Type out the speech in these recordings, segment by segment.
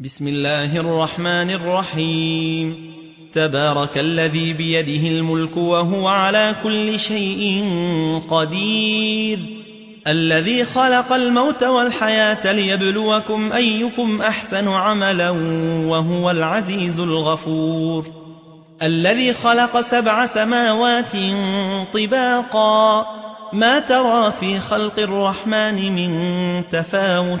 بسم الله الرحمن الرحيم. تبارك الذي بيده الملك وهو على كل شيء قدير. الذي خلق الموت والحياة ليبلوكم أيكم أحسن عملا وهو العزيز الغفور. الذي خلق سبع سماوات طباقا. ما ترى في خلق الرحمن من تفاوت.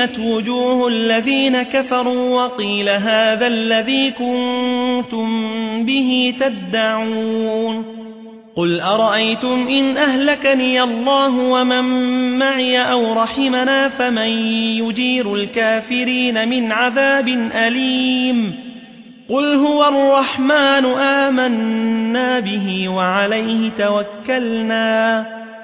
سيئت وجوه الذين كفروا وقيل هذا الذي كنتم به تدعون قل أرأيتم إن أهلكني الله ومن معي أو رحمنا فمن يجير الكافرين من عذاب أليم قل هو الرحمن آمنا به وعليه توكلنا